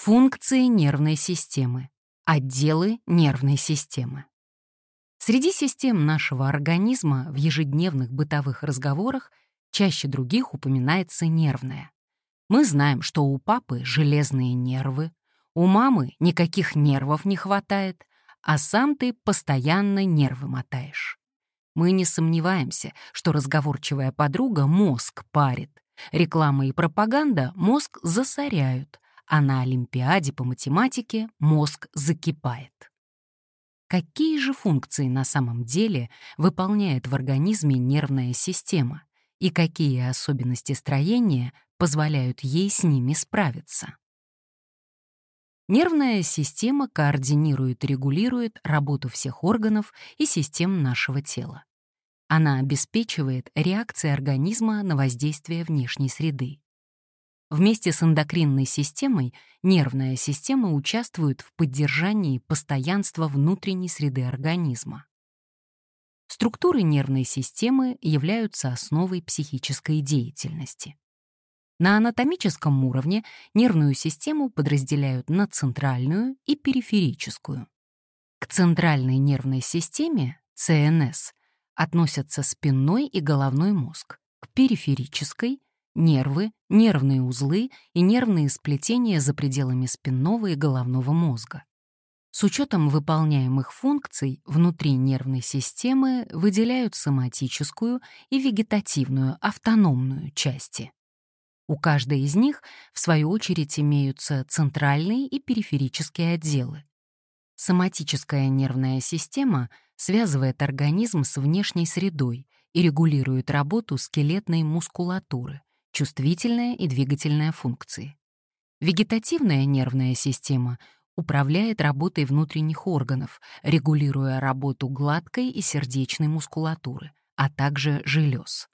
Функции нервной системы. Отделы нервной системы. Среди систем нашего организма в ежедневных бытовых разговорах чаще других упоминается нервная. Мы знаем, что у папы железные нервы, у мамы никаких нервов не хватает, а сам ты постоянно нервы мотаешь. Мы не сомневаемся, что разговорчивая подруга мозг парит, реклама и пропаганда мозг засоряют, а на Олимпиаде по математике мозг закипает. Какие же функции на самом деле выполняет в организме нервная система и какие особенности строения позволяют ей с ними справиться? Нервная система координирует и регулирует работу всех органов и систем нашего тела. Она обеспечивает реакции организма на воздействие внешней среды. Вместе с эндокринной системой нервная система участвует в поддержании постоянства внутренней среды организма. Структуры нервной системы являются основой психической деятельности. На анатомическом уровне нервную систему подразделяют на центральную и периферическую. К центральной нервной системе, ЦНС, относятся спинной и головной мозг, к периферической нервы, нервные узлы и нервные сплетения за пределами спинного и головного мозга. С учетом выполняемых функций внутри нервной системы выделяют соматическую и вегетативную автономную части. У каждой из них, в свою очередь, имеются центральные и периферические отделы. Соматическая нервная система связывает организм с внешней средой и регулирует работу скелетной мускулатуры, чувствительная и двигательная функции. Вегетативная нервная система управляет работой внутренних органов, регулируя работу гладкой и сердечной мускулатуры, а также желез.